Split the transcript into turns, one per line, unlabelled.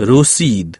رسيد